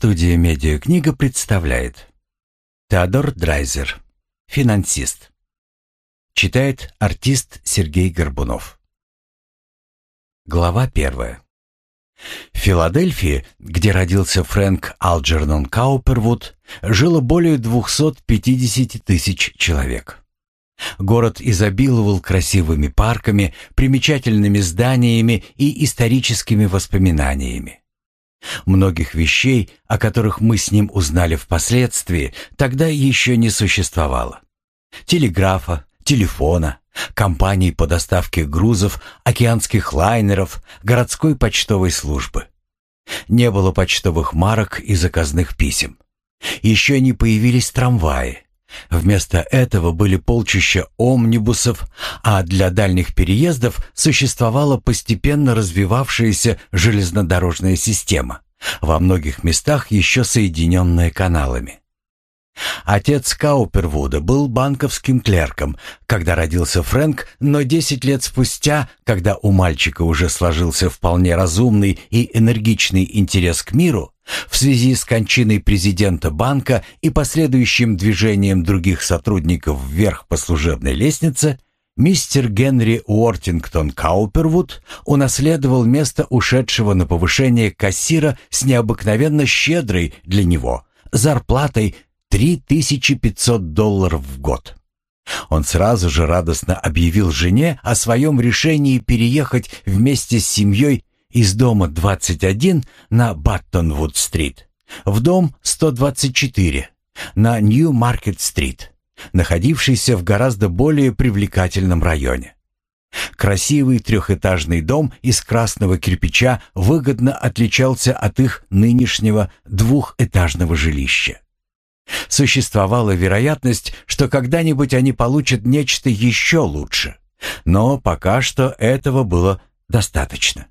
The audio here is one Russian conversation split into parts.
Студия «Медиакнига» представляет Теодор Драйзер, финансист. Читает артист Сергей Горбунов. Глава первая. В Филадельфии, где родился Фрэнк Алджернон Каупервуд, жило более 250 тысяч человек. Город изобиловал красивыми парками, примечательными зданиями и историческими воспоминаниями. Многих вещей, о которых мы с ним узнали впоследствии, тогда еще не существовало. Телеграфа, телефона, компаний по доставке грузов, океанских лайнеров, городской почтовой службы. Не было почтовых марок и заказных писем. Еще не появились трамваи. Вместо этого были полчища омнибусов, а для дальних переездов существовала постепенно развивавшаяся железнодорожная система, во многих местах еще соединенная каналами. Отец Каупервуда был банковским клерком, когда родился Фрэнк, но 10 лет спустя, когда у мальчика уже сложился вполне разумный и энергичный интерес к миру, в связи с кончиной президента банка и последующим движением других сотрудников вверх по служебной лестнице, мистер Генри Уортингтон Каупервуд унаследовал место ушедшего на повышение кассира с необыкновенно щедрой для него зарплатой 3500 долларов в год. Он сразу же радостно объявил жене о своем решении переехать вместе с семьей из дома 21 на Баттонвуд-стрит в дом 124 на Нью-Маркет-стрит, находившийся в гораздо более привлекательном районе. Красивый трехэтажный дом из красного кирпича выгодно отличался от их нынешнего двухэтажного жилища. Существовала вероятность, что когда-нибудь они получат нечто еще лучше, но пока что этого было достаточно.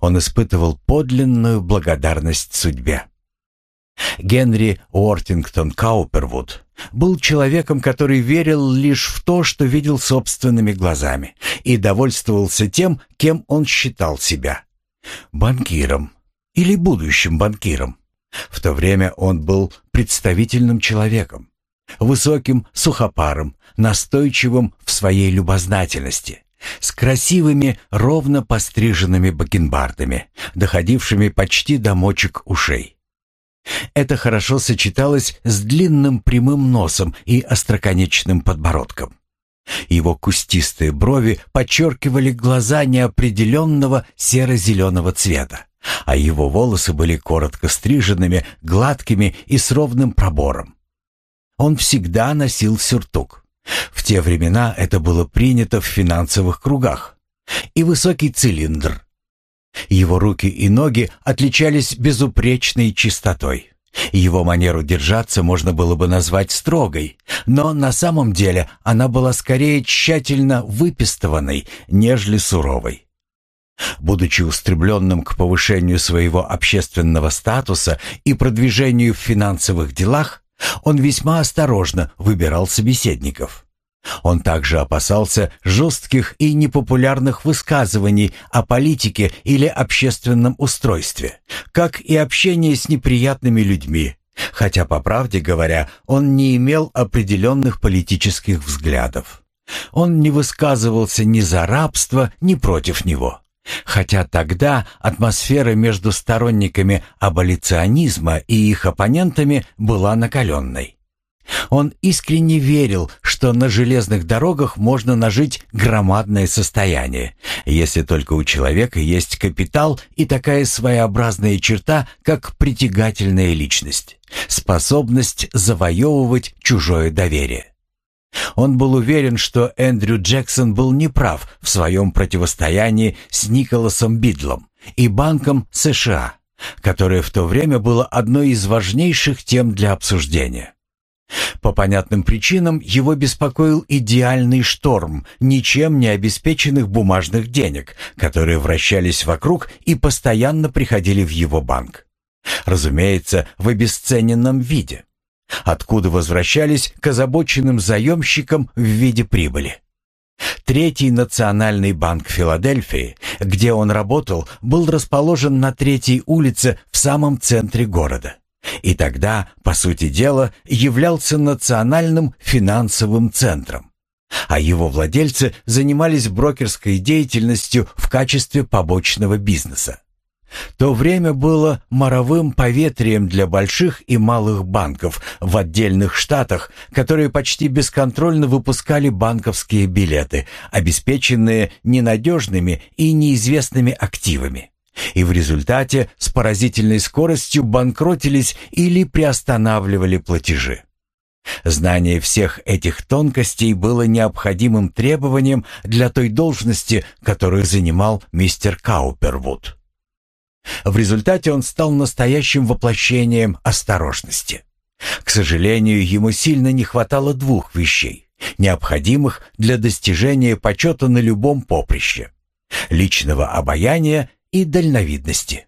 Он испытывал подлинную благодарность судьбе. Генри Уортингтон Каупервуд был человеком, который верил лишь в то, что видел собственными глазами, и довольствовался тем, кем он считал себя – банкиром или будущим банкиром. В то время он был представительным человеком, высоким, сухопаром, настойчивым в своей любознательности, с красивыми, ровно постриженными бакенбардами, доходившими почти до мочек ушей. Это хорошо сочеталось с длинным прямым носом и остроконечным подбородком. Его кустистые брови подчеркивали глаза неопределенного серо-зеленого цвета, а его волосы были коротко стриженными, гладкими и с ровным пробором. Он всегда носил сюртук. В те времена это было принято в финансовых кругах. И высокий цилиндр. Его руки и ноги отличались безупречной чистотой. Его манеру держаться можно было бы назвать строгой, но на самом деле она была скорее тщательно выпистованной, нежели суровой. Будучи устремленным к повышению своего общественного статуса и продвижению в финансовых делах, он весьма осторожно выбирал собеседников. Он также опасался жестких и непопулярных высказываний о политике или общественном устройстве, как и общения с неприятными людьми, хотя, по правде говоря, он не имел определенных политических взглядов. Он не высказывался ни за рабство, ни против него. Хотя тогда атмосфера между сторонниками аболиционизма и их оппонентами была накаленной. Он искренне верил, что на железных дорогах можно нажить громадное состояние, если только у человека есть капитал и такая своеобразная черта, как притягательная личность, способность завоевывать чужое доверие. Он был уверен, что Эндрю Джексон был неправ в своем противостоянии с Николасом Бидлом и Банком США, которое в то время было одной из важнейших тем для обсуждения. По понятным причинам его беспокоил идеальный шторм ничем не обеспеченных бумажных денег, которые вращались вокруг и постоянно приходили в его банк. Разумеется, в обесцененном виде откуда возвращались к озабоченным заемщикам в виде прибыли. Третий национальный банк Филадельфии, где он работал, был расположен на третьей улице в самом центре города. И тогда, по сути дела, являлся национальным финансовым центром. А его владельцы занимались брокерской деятельностью в качестве побочного бизнеса. То время было моровым поветрием для больших и малых банков в отдельных штатах, которые почти бесконтрольно выпускали банковские билеты, обеспеченные ненадежными и неизвестными активами. И в результате с поразительной скоростью банкротились или приостанавливали платежи. Знание всех этих тонкостей было необходимым требованием для той должности, которую занимал мистер Каупервуд. В результате он стал настоящим воплощением осторожности. К сожалению, ему сильно не хватало двух вещей, необходимых для достижения почета на любом поприще – личного обаяния и дальновидности.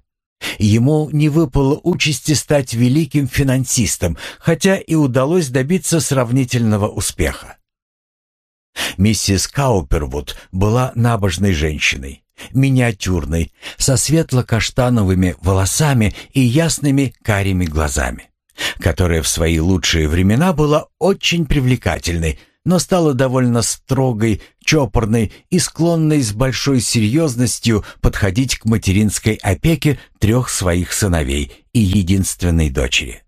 Ему не выпало участи стать великим финансистом, хотя и удалось добиться сравнительного успеха. Миссис Каупервуд была набожной женщиной, миниатюрной, со светло-каштановыми волосами и ясными карими глазами, которая в свои лучшие времена была очень привлекательной, но стала довольно строгой, чопорной и склонной с большой серьезностью подходить к материнской опеке трех своих сыновей и единственной дочери.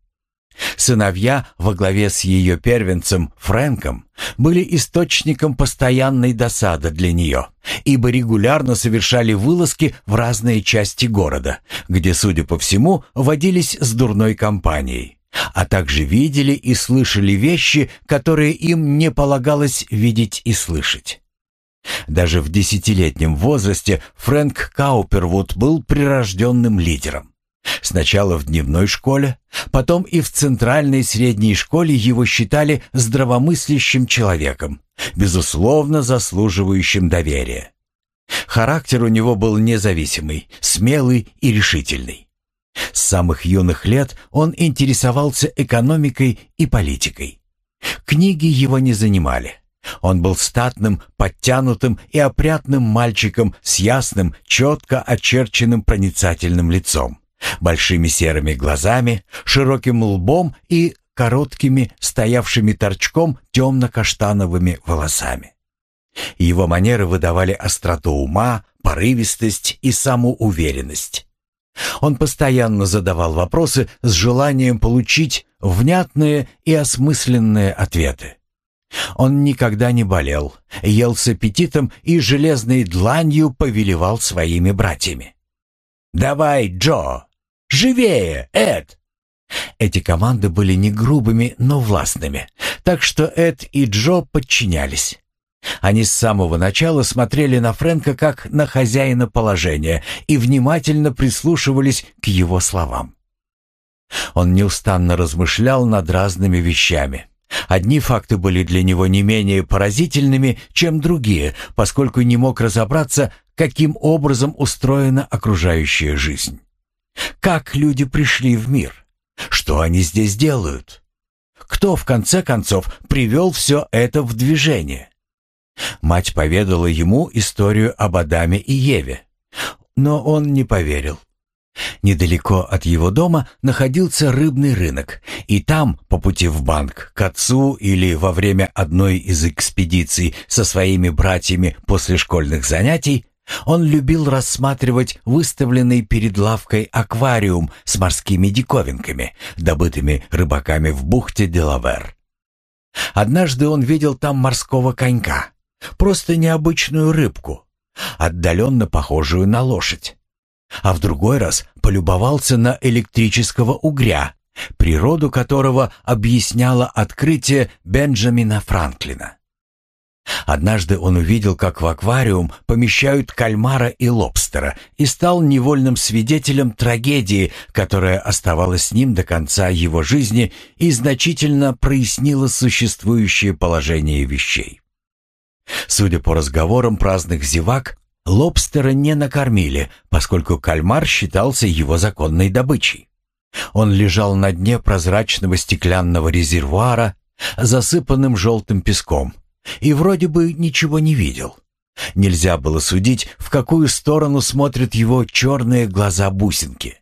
Сыновья во главе с ее первенцем Фрэнком были источником постоянной досады для нее, ибо регулярно совершали вылазки в разные части города, где, судя по всему, водились с дурной компанией а также видели и слышали вещи, которые им не полагалось видеть и слышать. Даже в десятилетнем возрасте Фрэнк Каупервуд был прирожденным лидером. Сначала в дневной школе, потом и в центральной средней школе его считали здравомыслящим человеком, безусловно заслуживающим доверия. Характер у него был независимый, смелый и решительный. С самых юных лет он интересовался экономикой и политикой. Книги его не занимали. Он был статным, подтянутым и опрятным мальчиком с ясным, четко очерченным проницательным лицом, большими серыми глазами, широким лбом и короткими, стоявшими торчком темно-каштановыми волосами. Его манеры выдавали остроту ума, порывистость и самоуверенность. Он постоянно задавал вопросы с желанием получить внятные и осмысленные ответы. Он никогда не болел, ел с аппетитом и железной дланью повелевал своими братьями. «Давай, Джо! Живее, Эд!» Эти команды были не грубыми, но властными, так что Эд и Джо подчинялись. Они с самого начала смотрели на Фрэнка как на хозяина положения и внимательно прислушивались к его словам. Он неустанно размышлял над разными вещами. Одни факты были для него не менее поразительными, чем другие, поскольку не мог разобраться, каким образом устроена окружающая жизнь. Как люди пришли в мир? Что они здесь делают? Кто, в конце концов, привел все это в движение? Мать поведала ему историю об Адаме и Еве, но он не поверил. Недалеко от его дома находился рыбный рынок, и там, по пути в банк, к отцу или во время одной из экспедиций со своими братьями после школьных занятий, он любил рассматривать выставленный перед лавкой аквариум с морскими диковинками, добытыми рыбаками в бухте Делавер. Однажды он видел там морского конька, Просто необычную рыбку, отдаленно похожую на лошадь. А в другой раз полюбовался на электрического угря, природу которого объясняло открытие Бенджамина Франклина. Однажды он увидел, как в аквариум помещают кальмара и лобстера и стал невольным свидетелем трагедии, которая оставалась с ним до конца его жизни и значительно прояснила существующее положение вещей. Судя по разговорам праздных зевак, лобстера не накормили, поскольку кальмар считался его законной добычей. Он лежал на дне прозрачного стеклянного резервуара, засыпанным желтым песком, и вроде бы ничего не видел. Нельзя было судить, в какую сторону смотрят его черные глаза-бусинки.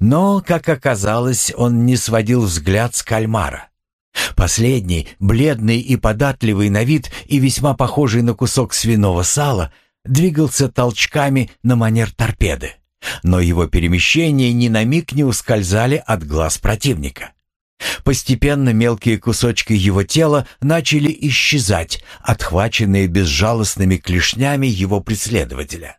Но, как оказалось, он не сводил взгляд с кальмара. Последний, бледный и податливый на вид и весьма похожий на кусок свиного сала, двигался толчками на манер торпеды. Но его перемещения ни на миг не ускользали от глаз противника. Постепенно мелкие кусочки его тела начали исчезать, отхваченные безжалостными клешнями его преследователя.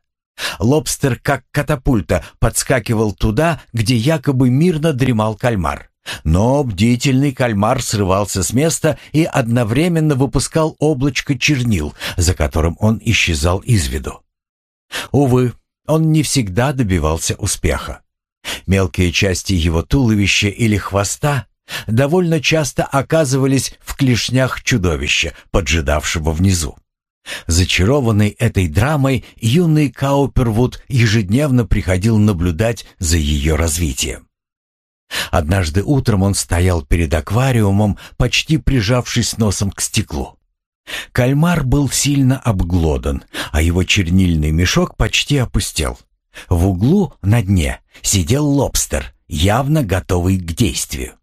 Лобстер, как катапульта, подскакивал туда, где якобы мирно дремал кальмар. Но бдительный кальмар срывался с места и одновременно выпускал облачко чернил, за которым он исчезал из виду. Увы, он не всегда добивался успеха. Мелкие части его туловища или хвоста довольно часто оказывались в клешнях чудовища, поджидавшего внизу. Зачарованный этой драмой, юный Каупервуд ежедневно приходил наблюдать за ее развитием. Однажды утром он стоял перед аквариумом, почти прижавшись носом к стеклу. Кальмар был сильно обглодан, а его чернильный мешок почти опустел. В углу на дне сидел лобстер, явно готовый к действию.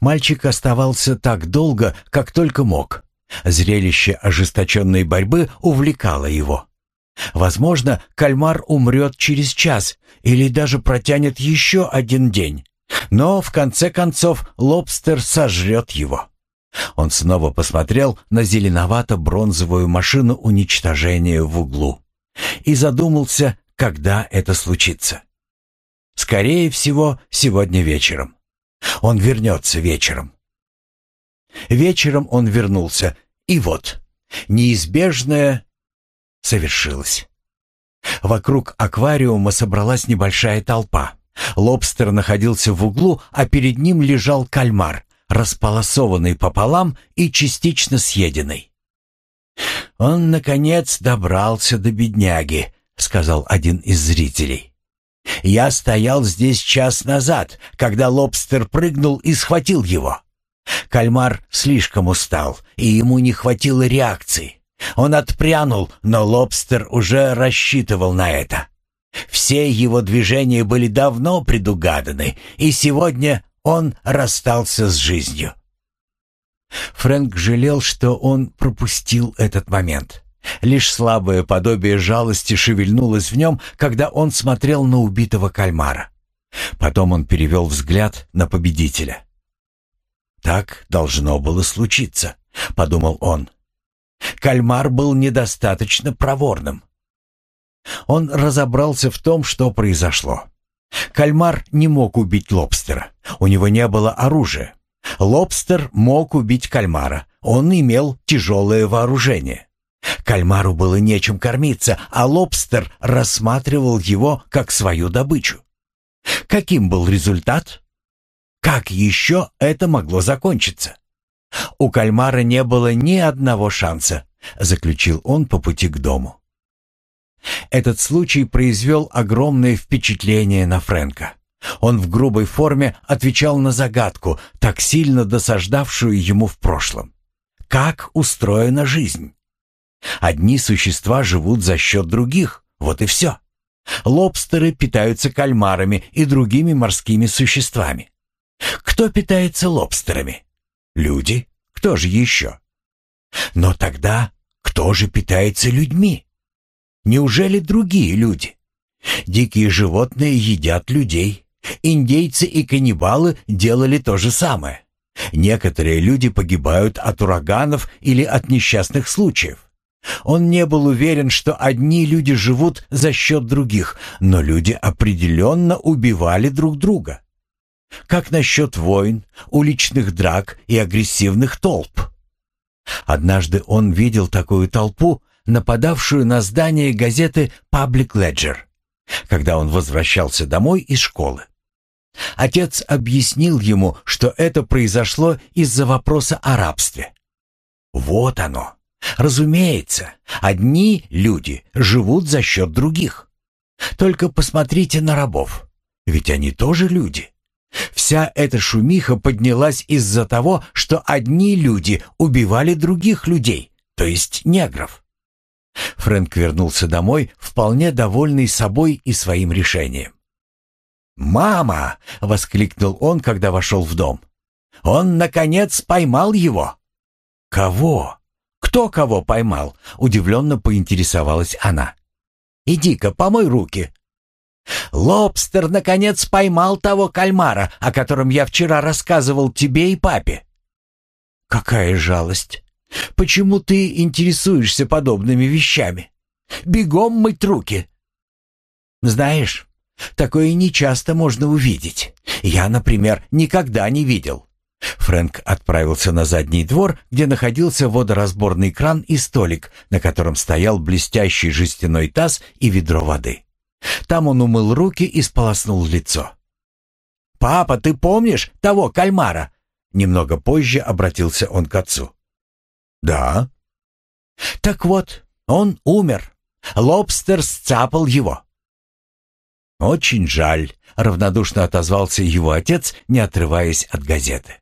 Мальчик оставался так долго, как только мог. Зрелище ожесточенной борьбы увлекало его. Возможно, кальмар умрет через час или даже протянет еще один день. Но в конце концов лобстер сожрет его. Он снова посмотрел на зеленовато-бронзовую машину уничтожения в углу и задумался, когда это случится. Скорее всего, сегодня вечером. Он вернется вечером. Вечером он вернулся, и вот, неизбежное совершилось. Вокруг аквариума собралась небольшая толпа. Лобстер находился в углу, а перед ним лежал кальмар, располосованный пополам и частично съеденный. «Он, наконец, добрался до бедняги», — сказал один из зрителей. «Я стоял здесь час назад, когда лобстер прыгнул и схватил его. Кальмар слишком устал, и ему не хватило реакции. Он отпрянул, но лобстер уже рассчитывал на это. Все его движения были давно предугаданы, и сегодня он расстался с жизнью. Фрэнк жалел, что он пропустил этот момент. Лишь слабое подобие жалости шевельнулось в нем, когда он смотрел на убитого кальмара. Потом он перевел взгляд на победителя. «Так должно было случиться», — подумал он. Кальмар был недостаточно проворным. Он разобрался в том, что произошло. Кальмар не мог убить лобстера. У него не было оружия. Лобстер мог убить кальмара. Он имел тяжелое вооружение. Кальмару было нечем кормиться, а лобстер рассматривал его как свою добычу. Каким был результат? Как еще это могло закончиться? У кальмара не было ни одного шанса, заключил он по пути к дому. Этот случай произвел огромное впечатление на Фрэнка. Он в грубой форме отвечал на загадку, так сильно досаждавшую ему в прошлом. Как устроена жизнь? Одни существа живут за счет других, вот и все. Лобстеры питаются кальмарами и другими морскими существами. Кто питается лобстерами? Люди. Кто же еще? Но тогда кто же питается людьми? Неужели другие люди? Дикие животные едят людей. Индейцы и каннибалы делали то же самое. Некоторые люди погибают от ураганов или от несчастных случаев. Он не был уверен, что одни люди живут за счет других, но люди определенно убивали друг друга. Как насчет войн, уличных драк и агрессивных толп? Однажды он видел такую толпу, нападавшую на здание газеты «Паблик Леджер», когда он возвращался домой из школы. Отец объяснил ему, что это произошло из-за вопроса о рабстве. Вот оно. Разумеется, одни люди живут за счет других. Только посмотрите на рабов, ведь они тоже люди. Вся эта шумиха поднялась из-за того, что одни люди убивали других людей, то есть негров. Фрэнк вернулся домой, вполне довольный собой и своим решением. «Мама!» — воскликнул он, когда вошел в дом. «Он, наконец, поймал его!» «Кого? Кто кого поймал?» — удивленно поинтересовалась она. «Иди-ка, помой руки!» «Лобстер, наконец, поймал того кальмара, о котором я вчера рассказывал тебе и папе». «Какая жалость! Почему ты интересуешься подобными вещами? Бегом мыть руки!» «Знаешь, такое нечасто можно увидеть. Я, например, никогда не видел». Фрэнк отправился на задний двор, где находился водоразборный кран и столик, на котором стоял блестящий жестяной таз и ведро воды. Там он умыл руки и сполоснул лицо. «Папа, ты помнишь того кальмара?» Немного позже обратился он к отцу. «Да». «Так вот, он умер. Лобстер сцапал его». «Очень жаль», — равнодушно отозвался его отец, не отрываясь от газеты.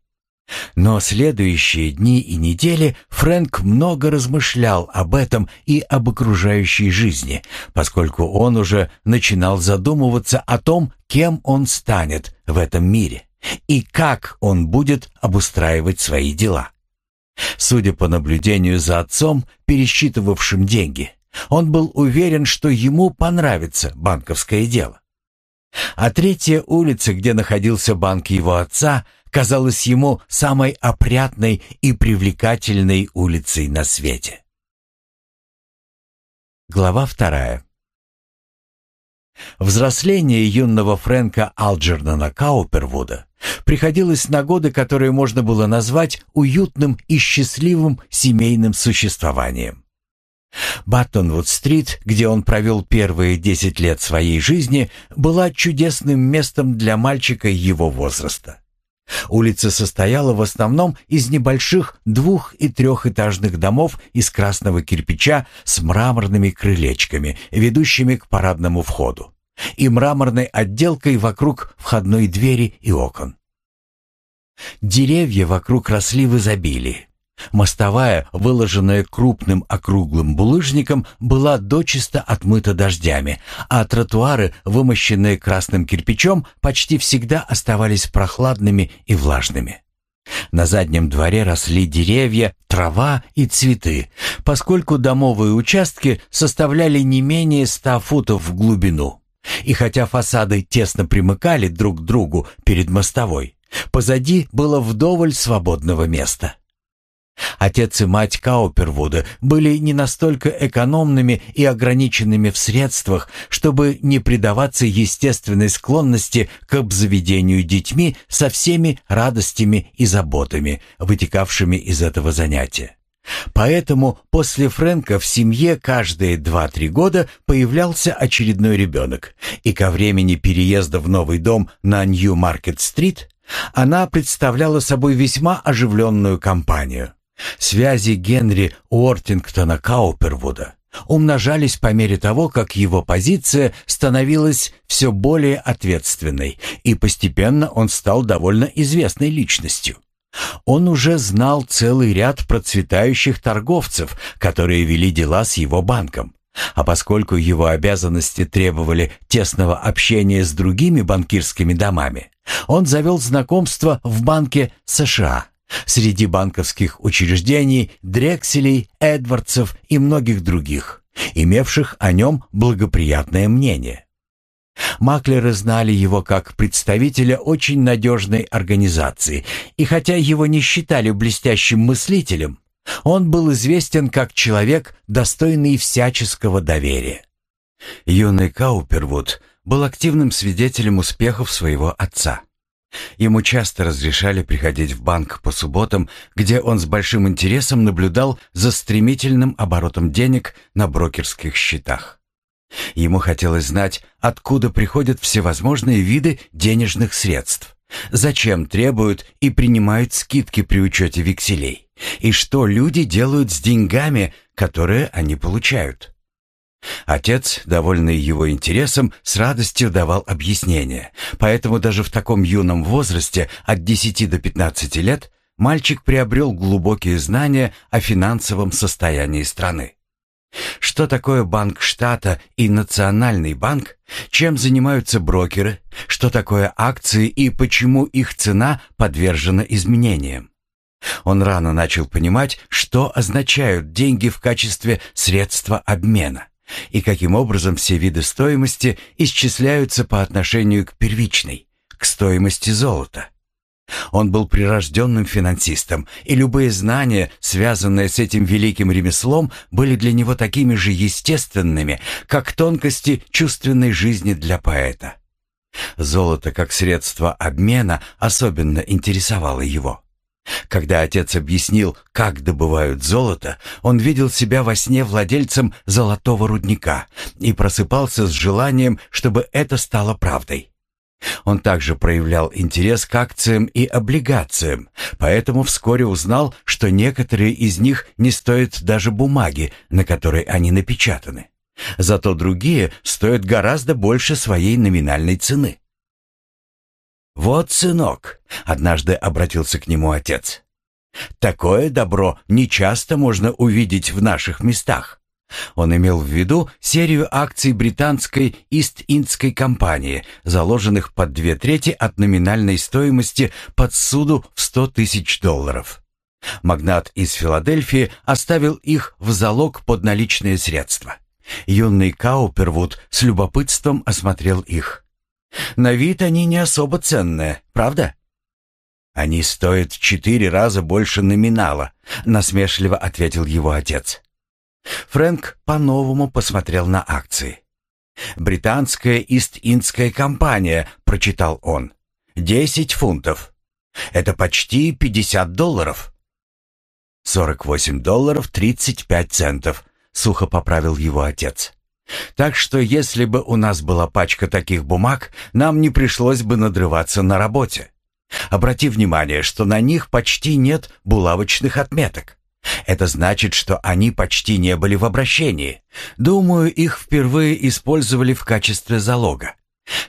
Но следующие дни и недели Фрэнк много размышлял об этом и об окружающей жизни, поскольку он уже начинал задумываться о том, кем он станет в этом мире и как он будет обустраивать свои дела. Судя по наблюдению за отцом, пересчитывавшим деньги, он был уверен, что ему понравится банковское дело. А третья улица, где находился банк его отца, казалась ему самой опрятной и привлекательной улицей на свете. Глава вторая. Взросление юного Фрэнка Алджернона Каупервуда приходилось на годы, которые можно было назвать уютным и счастливым семейным существованием. Баттонвуд-стрит, где он провел первые десять лет своей жизни, была чудесным местом для мальчика его возраста. Улица состояла в основном из небольших двух- и трехэтажных домов из красного кирпича с мраморными крылечками, ведущими к парадному входу, и мраморной отделкой вокруг входной двери и окон. Деревья вокруг росли в изобилии. Мостовая, выложенная крупным округлым булыжником, была дочисто отмыта дождями, а тротуары, вымощенные красным кирпичом, почти всегда оставались прохладными и влажными. На заднем дворе росли деревья, трава и цветы, поскольку домовые участки составляли не менее ста футов в глубину. И хотя фасады тесно примыкали друг к другу перед мостовой, позади было вдоволь свободного места. Отец и мать Каупервуда были не настолько экономными и ограниченными в средствах, чтобы не предаваться естественной склонности к обзаведению детьми со всеми радостями и заботами, вытекавшими из этого занятия. Поэтому после Фрэнка в семье каждые 2-3 года появлялся очередной ребенок, и ко времени переезда в новый дом на Нью-Маркет-стрит она представляла собой весьма оживленную компанию. Связи Генри Уортингтона Каупервуда умножались по мере того, как его позиция становилась все более ответственной, и постепенно он стал довольно известной личностью. Он уже знал целый ряд процветающих торговцев, которые вели дела с его банком. А поскольку его обязанности требовали тесного общения с другими банкирскими домами, он завел знакомство в банке США – Среди банковских учреждений Дрекселей, Эдвардсов и многих других, имевших о нем благоприятное мнение. Маклеры знали его как представителя очень надежной организации, и хотя его не считали блестящим мыслителем, он был известен как человек, достойный всяческого доверия. Юный Каупервуд был активным свидетелем успехов своего отца. Ему часто разрешали приходить в банк по субботам, где он с большим интересом наблюдал за стремительным оборотом денег на брокерских счетах. Ему хотелось знать, откуда приходят всевозможные виды денежных средств, зачем требуют и принимают скидки при учете векселей, и что люди делают с деньгами, которые они получают. Отец, довольный его интересом, с радостью давал объяснения, поэтому даже в таком юном возрасте, от 10 до 15 лет, мальчик приобрел глубокие знания о финансовом состоянии страны. Что такое банк штата и национальный банк? Чем занимаются брокеры? Что такое акции и почему их цена подвержена изменениям? Он рано начал понимать, что означают деньги в качестве средства обмена и каким образом все виды стоимости исчисляются по отношению к первичной, к стоимости золота. Он был прирожденным финансистом, и любые знания, связанные с этим великим ремеслом, были для него такими же естественными, как тонкости чувственной жизни для поэта. Золото как средство обмена особенно интересовало его. Когда отец объяснил, как добывают золото, он видел себя во сне владельцем золотого рудника и просыпался с желанием, чтобы это стало правдой. Он также проявлял интерес к акциям и облигациям, поэтому вскоре узнал, что некоторые из них не стоят даже бумаги, на которой они напечатаны. Зато другие стоят гораздо больше своей номинальной цены. «Вот, сынок», — однажды обратился к нему отец, — «такое добро нечасто можно увидеть в наших местах. Он имел в виду серию акций британской Ист-Индской компании, заложенных под две трети от номинальной стоимости под суду в 100 тысяч долларов. Магнат из Филадельфии оставил их в залог под наличные средства. Юный Каупервуд с любопытством осмотрел их. На вид они не особо ценные, правда? Они стоят четыре раза больше номинала, насмешливо ответил его отец. Фрэнк по-новому посмотрел на акции. «Британская Ист-Индская компания», — прочитал он. «Десять фунтов. Это почти пятьдесят долларов». «Сорок восемь долларов тридцать пять центов», — сухо поправил его отец. «Так что если бы у нас была пачка таких бумаг, нам не пришлось бы надрываться на работе. Обрати внимание, что на них почти нет булавочных отметок. Это значит, что они почти не были в обращении. Думаю, их впервые использовали в качестве залога.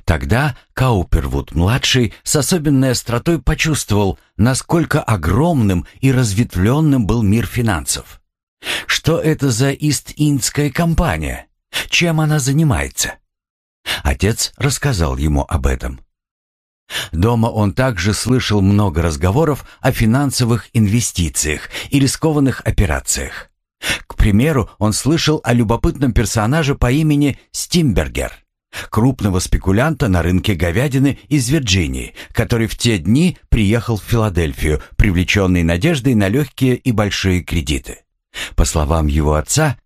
Тогда Каупервуд-младший с особенной остротой почувствовал, насколько огромным и разветвленным был мир финансов. Что это за Ист-Индская компания? Чем она занимается? Отец рассказал ему об этом. Дома он также слышал много разговоров о финансовых инвестициях и рискованных операциях. К примеру, он слышал о любопытном персонаже по имени Стимбергер, крупного спекулянта на рынке говядины из Вирджинии, который в те дни приехал в Филадельфию, привлеченный надеждой на легкие и большие кредиты. По словам его отца,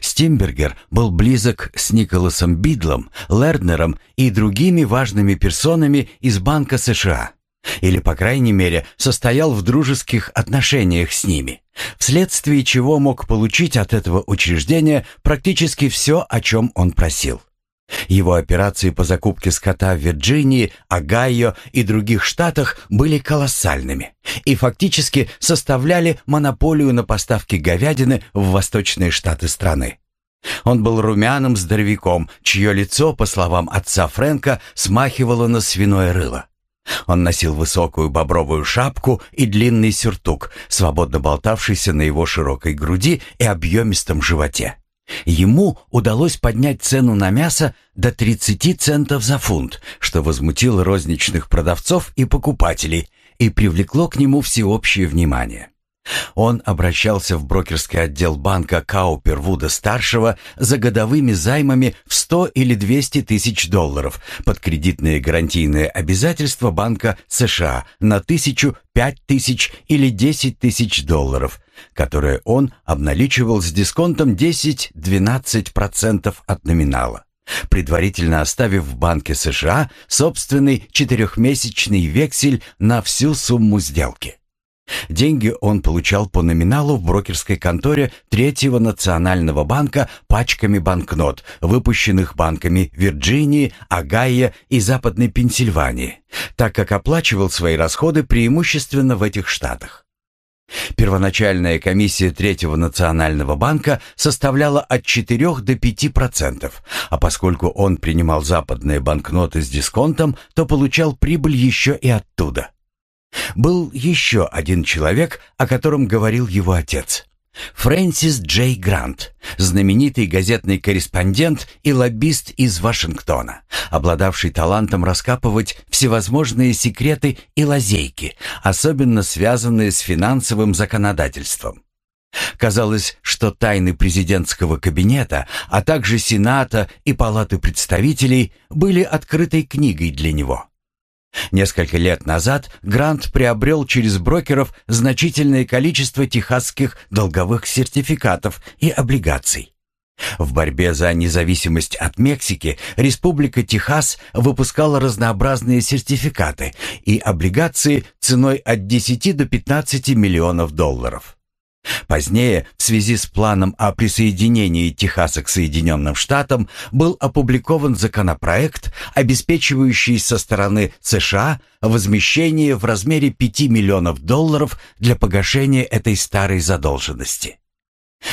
Стимбергер был близок с Николасом Бидлом, Лернером и другими важными персонами из Банка США, или, по крайней мере, состоял в дружеских отношениях с ними, вследствие чего мог получить от этого учреждения практически все, о чем он просил. Его операции по закупке скота в Вирджинии, Огайо и других штатах были колоссальными и фактически составляли монополию на поставки говядины в восточные штаты страны. Он был румяным здоровяком, чье лицо, по словам отца Фрэнка, смахивало на свиное рыло. Он носил высокую бобровую шапку и длинный сюртук, свободно болтавшийся на его широкой груди и объемистом животе. Ему удалось поднять цену на мясо до 30 центов за фунт, что возмутило розничных продавцов и покупателей и привлекло к нему всеобщее внимание. Он обращался в брокерский отдел банка Каупервуда-старшего за годовыми займами в 100 или 200 тысяч долларов под кредитные гарантийные обязательства Банка США на тысячу, пять тысяч или 10 тысяч долларов, которые он обналичивал с дисконтом 10-12% от номинала предварительно оставив в Банке США собственный четырехмесячный вексель на всю сумму сделки. Деньги он получал по номиналу в брокерской конторе Третьего национального банка пачками банкнот, выпущенных банками Вирджинии, Огайо и Западной Пенсильвании, так как оплачивал свои расходы преимущественно в этих штатах. Первоначальная комиссия Третьего национального банка составляла от 4 до 5%, а поскольку он принимал западные банкноты с дисконтом, то получал прибыль еще и оттуда. Был еще один человек, о котором говорил его отец. Фрэнсис Джей Грант, знаменитый газетный корреспондент и лоббист из Вашингтона, обладавший талантом раскапывать всевозможные секреты и лазейки, особенно связанные с финансовым законодательством. Казалось, что тайны президентского кабинета, а также Сената и Палаты представителей были открытой книгой для него. Несколько лет назад Грант приобрел через брокеров значительное количество техасских долговых сертификатов и облигаций. В борьбе за независимость от Мексики Республика Техас выпускала разнообразные сертификаты и облигации ценой от 10 до 15 миллионов долларов. Позднее, в связи с планом о присоединении Техаса к Соединенным Штатам, был опубликован законопроект, обеспечивающий со стороны США возмещение в размере 5 миллионов долларов для погашения этой старой задолженности.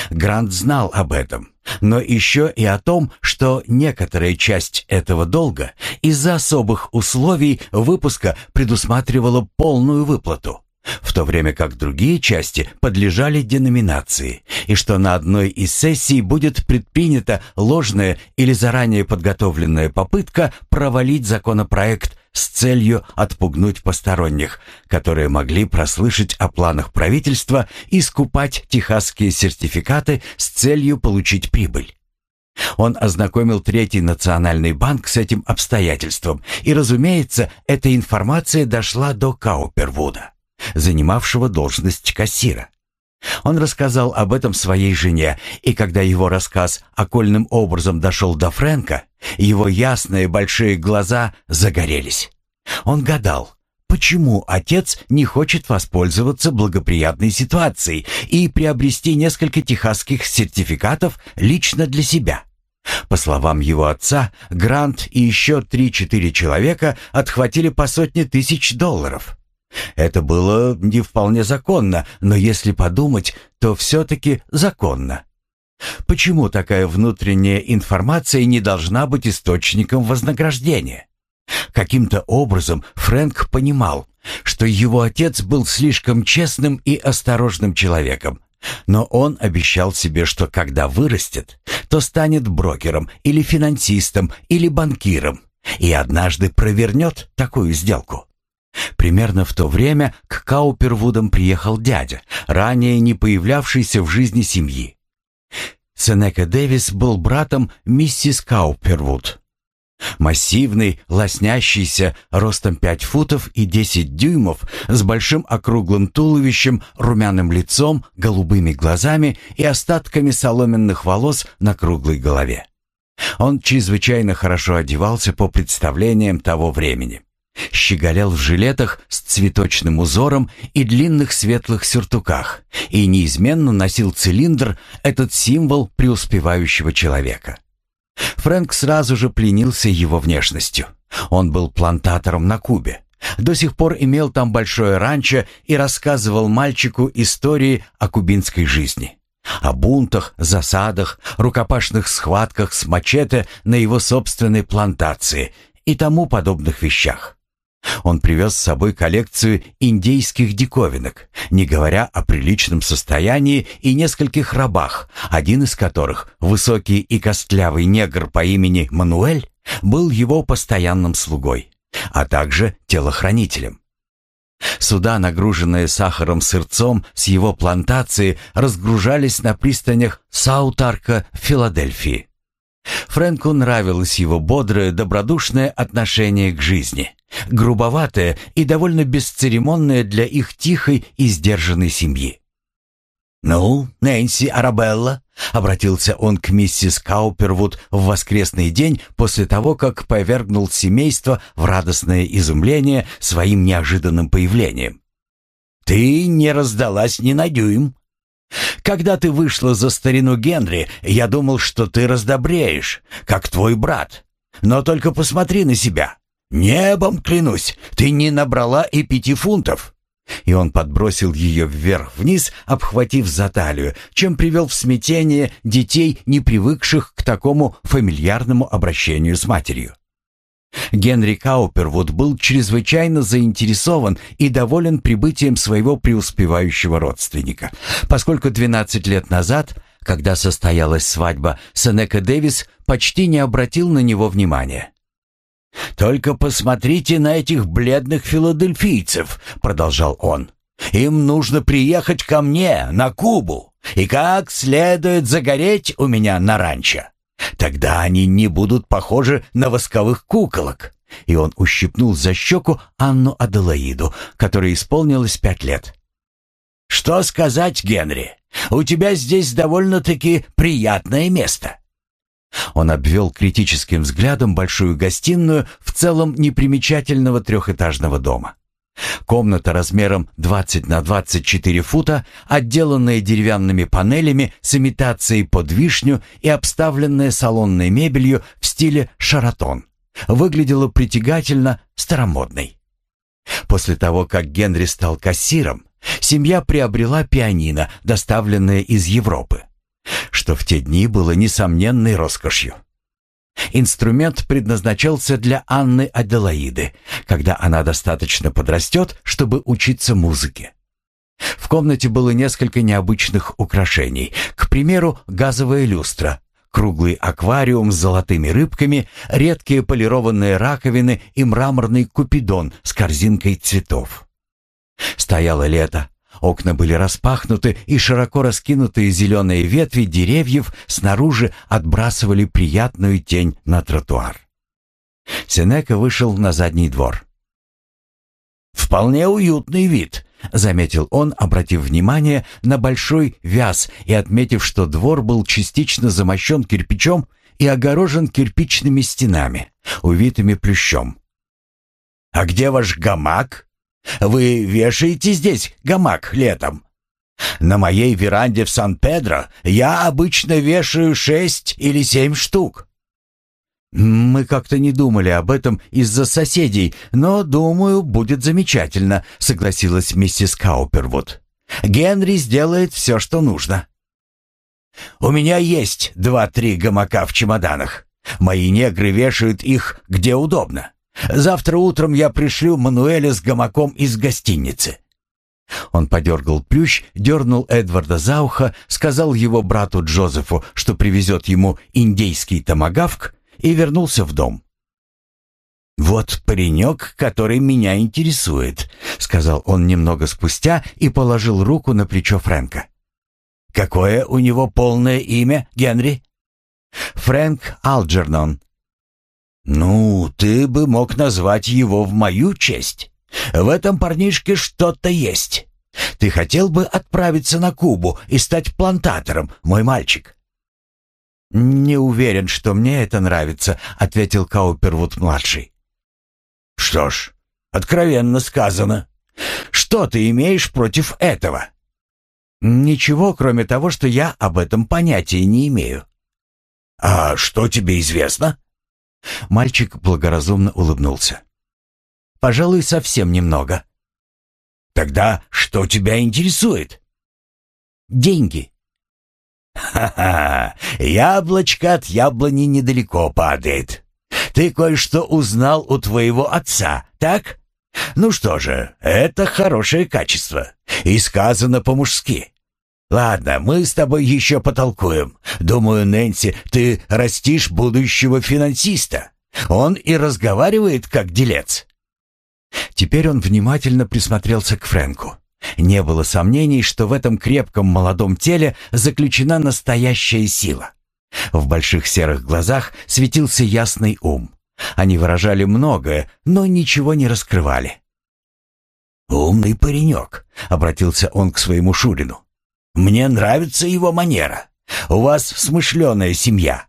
Грант знал об этом, но еще и о том, что некоторая часть этого долга из-за особых условий выпуска предусматривала полную выплату в то время как другие части подлежали деноминации, и что на одной из сессий будет предпринята ложная или заранее подготовленная попытка провалить законопроект с целью отпугнуть посторонних, которые могли прослышать о планах правительства и скупать техасские сертификаты с целью получить прибыль. Он ознакомил Третий национальный банк с этим обстоятельством, и, разумеется, эта информация дошла до Каупервуда занимавшего должность кассира. Он рассказал об этом своей жене, и когда его рассказ окольным образом дошел до Фрэнка, его ясные большие глаза загорелись. Он гадал, почему отец не хочет воспользоваться благоприятной ситуацией и приобрести несколько техасских сертификатов лично для себя. По словам его отца, Грант и еще 3-4 человека отхватили по сотне тысяч долларов. Это было не вполне законно, но если подумать, то все-таки законно. Почему такая внутренняя информация не должна быть источником вознаграждения? Каким-то образом Фрэнк понимал, что его отец был слишком честным и осторожным человеком, но он обещал себе, что когда вырастет, то станет брокером или финансистом или банкиром и однажды провернет такую сделку. Примерно в то время к Каупервудам приехал дядя, ранее не появлявшийся в жизни семьи. Сенека Дэвис был братом миссис Каупервуд. Массивный, лоснящийся, ростом 5 футов и 10 дюймов, с большим округлым туловищем, румяным лицом, голубыми глазами и остатками соломенных волос на круглой голове. Он чрезвычайно хорошо одевался по представлениям того времени. Щеголял в жилетах с цветочным узором и длинных светлых сюртуках и неизменно носил цилиндр, этот символ преуспевающего человека. Фрэнк сразу же пленился его внешностью. Он был плантатором на Кубе. До сих пор имел там большое ранчо и рассказывал мальчику истории о кубинской жизни. О бунтах, засадах, рукопашных схватках с мачете на его собственной плантации и тому подобных вещах. Он привез с собой коллекцию индейских диковинок, не говоря о приличном состоянии и нескольких рабах, один из которых, высокий и костлявый негр по имени Мануэль, был его постоянным слугой, а также телохранителем. Суда, нагруженные сахаром сырцом с его плантации, разгружались на пристанях Саутарка в Филадельфии. Фрэнку нравилось его бодрое, добродушное отношение к жизни, грубоватое и довольно бесцеремонное для их тихой и сдержанной семьи. «Ну, Нэнси Арабелла», — обратился он к миссис Каупервуд в воскресный день после того, как повергнул семейство в радостное изумление своим неожиданным появлением. «Ты не раздалась ни на дюйм. Когда ты вышла за старину Генри, я думал, что ты раздобреешь, как твой брат. Но только посмотри на себя. Небом клянусь, ты не набрала и пяти фунтов». И он подбросил ее вверх-вниз, обхватив за талию, чем привел в смятение детей, не привыкших к такому фамильярному обращению с матерью. Генри Каупервуд был чрезвычайно заинтересован и доволен прибытием своего преуспевающего родственника, поскольку 12 лет назад, когда состоялась свадьба, Сенека Дэвис почти не обратил на него внимания. «Только посмотрите на этих бледных филадельфийцев», — продолжал он. «Им нужно приехать ко мне, на Кубу, и как следует загореть у меня на ранчо. Тогда они не будут похожи на восковых куколок». И он ущипнул за щеку Анну Аделаиду, которой исполнилось пять лет. «Что сказать, Генри? У тебя здесь довольно-таки приятное место». Он обвел критическим взглядом большую гостиную в целом непримечательного трехэтажного дома. Комната размером 20 на 24 фута, отделанная деревянными панелями с имитацией под вишню и обставленная салонной мебелью в стиле «Шаратон», выглядела притягательно старомодной. После того, как Генри стал кассиром, семья приобрела пианино, доставленное из Европы, что в те дни было несомненной роскошью. Инструмент предназначался для Анны Аделаиды, когда она достаточно подрастет, чтобы учиться музыке. В комнате было несколько необычных украшений. К примеру, газовая люстра, круглый аквариум с золотыми рыбками, редкие полированные раковины и мраморный купидон с корзинкой цветов. Стояло лето, Окна были распахнуты, и широко раскинутые зеленые ветви деревьев снаружи отбрасывали приятную тень на тротуар. Сенека вышел на задний двор. «Вполне уютный вид», — заметил он, обратив внимание на большой вяз и отметив, что двор был частично замощен кирпичом и огорожен кирпичными стенами, увитыми плющом. «А где ваш гамак?» Вы вешаете здесь гамак летом? На моей веранде в Сан-Педро я обычно вешаю шесть или семь штук. Мы как-то не думали об этом из-за соседей, но, думаю, будет замечательно, согласилась миссис Каупервуд. Генри сделает все, что нужно. У меня есть два-три гамака в чемоданах. Мои негры вешают их где удобно. Завтра утром я пришлю Мануэля с гамаком из гостиницы». Он подергал плющ, дернул Эдварда за ухо, сказал его брату Джозефу, что привезет ему индейский томагавк, и вернулся в дом. «Вот паренек, который меня интересует», — сказал он немного спустя и положил руку на плечо Фрэнка. «Какое у него полное имя, Генри?» «Фрэнк Алджернон», «Ну, ты бы мог назвать его в мою честь. В этом парнишке что-то есть. Ты хотел бы отправиться на Кубу и стать плантатором, мой мальчик?» «Не уверен, что мне это нравится», — ответил Каупервуд-младший. «Что ж, откровенно сказано. Что ты имеешь против этого?» «Ничего, кроме того, что я об этом понятия не имею». «А что тебе известно?» Мальчик благоразумно улыбнулся. «Пожалуй, совсем немного». «Тогда что тебя интересует?» «Деньги». «Ха-ха! Яблочко от яблони недалеко падает. Ты кое-что узнал у твоего отца, так? Ну что же, это хорошее качество. И сказано по-мужски. Ладно, мы с тобой еще потолкуем. Думаю, Нэнси, ты растишь будущего финансиста. Он и разговаривает как делец». Теперь он внимательно присмотрелся к Фрэнку. Не было сомнений, что в этом крепком молодом теле заключена настоящая сила. В больших серых глазах светился ясный ум. Они выражали многое, но ничего не раскрывали. «Умный паренек», — обратился он к своему Шурину. Мне нравится его манера. У вас смышленая семья».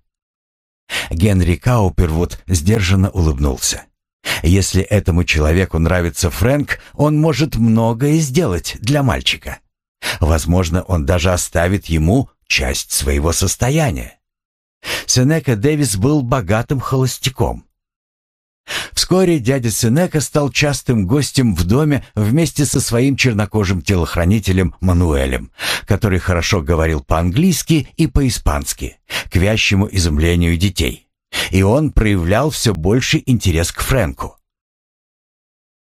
Генри Каупервуд сдержанно улыбнулся. «Если этому человеку нравится Фрэнк, он может многое сделать для мальчика. Возможно, он даже оставит ему часть своего состояния. Сенека Дэвис был богатым холостяком. Вскоре дядя Сенека стал частым гостем в доме вместе со своим чернокожим телохранителем Мануэлем, который хорошо говорил по-английски и по-испански, к вящему изумлению детей. и он проявлял все больше интерес к Фрэнку.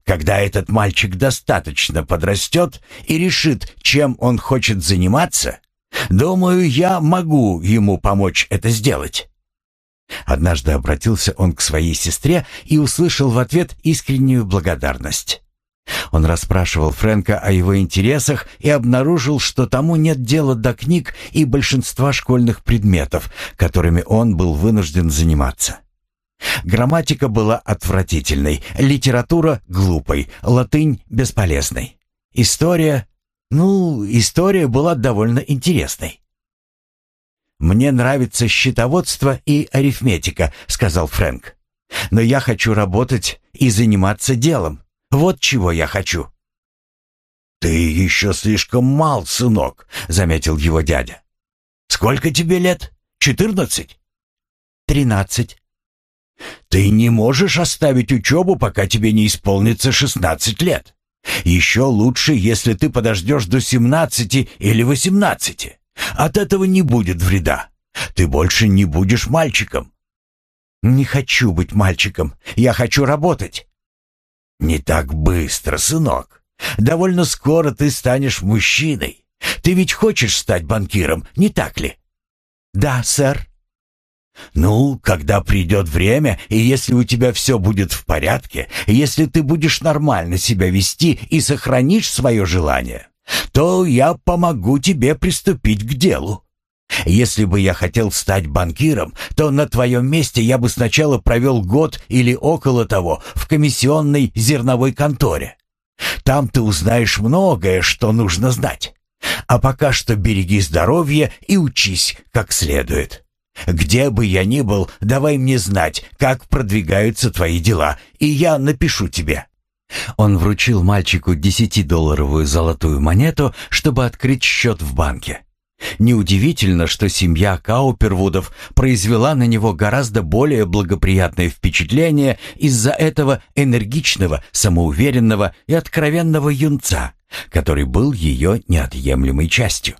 Когда этот мальчик достаточно подрастет и решит, чем он хочет заниматься, думаю, я могу ему помочь это сделать. Однажды обратился он к своей сестре и услышал в ответ искреннюю благодарность. Он расспрашивал Фрэнка о его интересах и обнаружил, что тому нет дела до книг и большинства школьных предметов, которыми он был вынужден заниматься. Грамматика была отвратительной, литература глупой, латынь бесполезной. История... Ну, история была довольно интересной. «Мне нравится счетоводство и арифметика», — сказал Фрэнк. «Но я хочу работать и заниматься делом. Вот чего я хочу». «Ты еще слишком мал, сынок», — заметил его дядя. «Сколько тебе лет? Четырнадцать?» «Тринадцать». «Ты не можешь оставить учебу, пока тебе не исполнится шестнадцать лет. Еще лучше, если ты подождешь до семнадцати или восемнадцати. От этого не будет вреда. Ты больше не будешь мальчиком». «Не хочу быть мальчиком. Я хочу работать». «Не так быстро, сынок. Довольно скоро ты станешь мужчиной. Ты ведь хочешь стать банкиром, не так ли?» «Да, сэр». «Ну, когда придет время, и если у тебя все будет в порядке, если ты будешь нормально себя вести и сохранишь свое желание, то я помогу тебе приступить к делу. Если бы я хотел стать банкиром, то на твоем месте я бы сначала провел год или около того в комиссионной зерновой конторе. Там ты узнаешь многое, что нужно знать. А пока что береги здоровье и учись как следует. Где бы я ни был, давай мне знать, как продвигаются твои дела, и я напишу тебе. Он вручил мальчику десятидолларовую золотую монету, чтобы открыть счет в банке. Неудивительно, что семья Каупервудов произвела на него гораздо более благоприятное впечатление из-за этого энергичного, самоуверенного и откровенного юнца, который был ее неотъемлемой частью.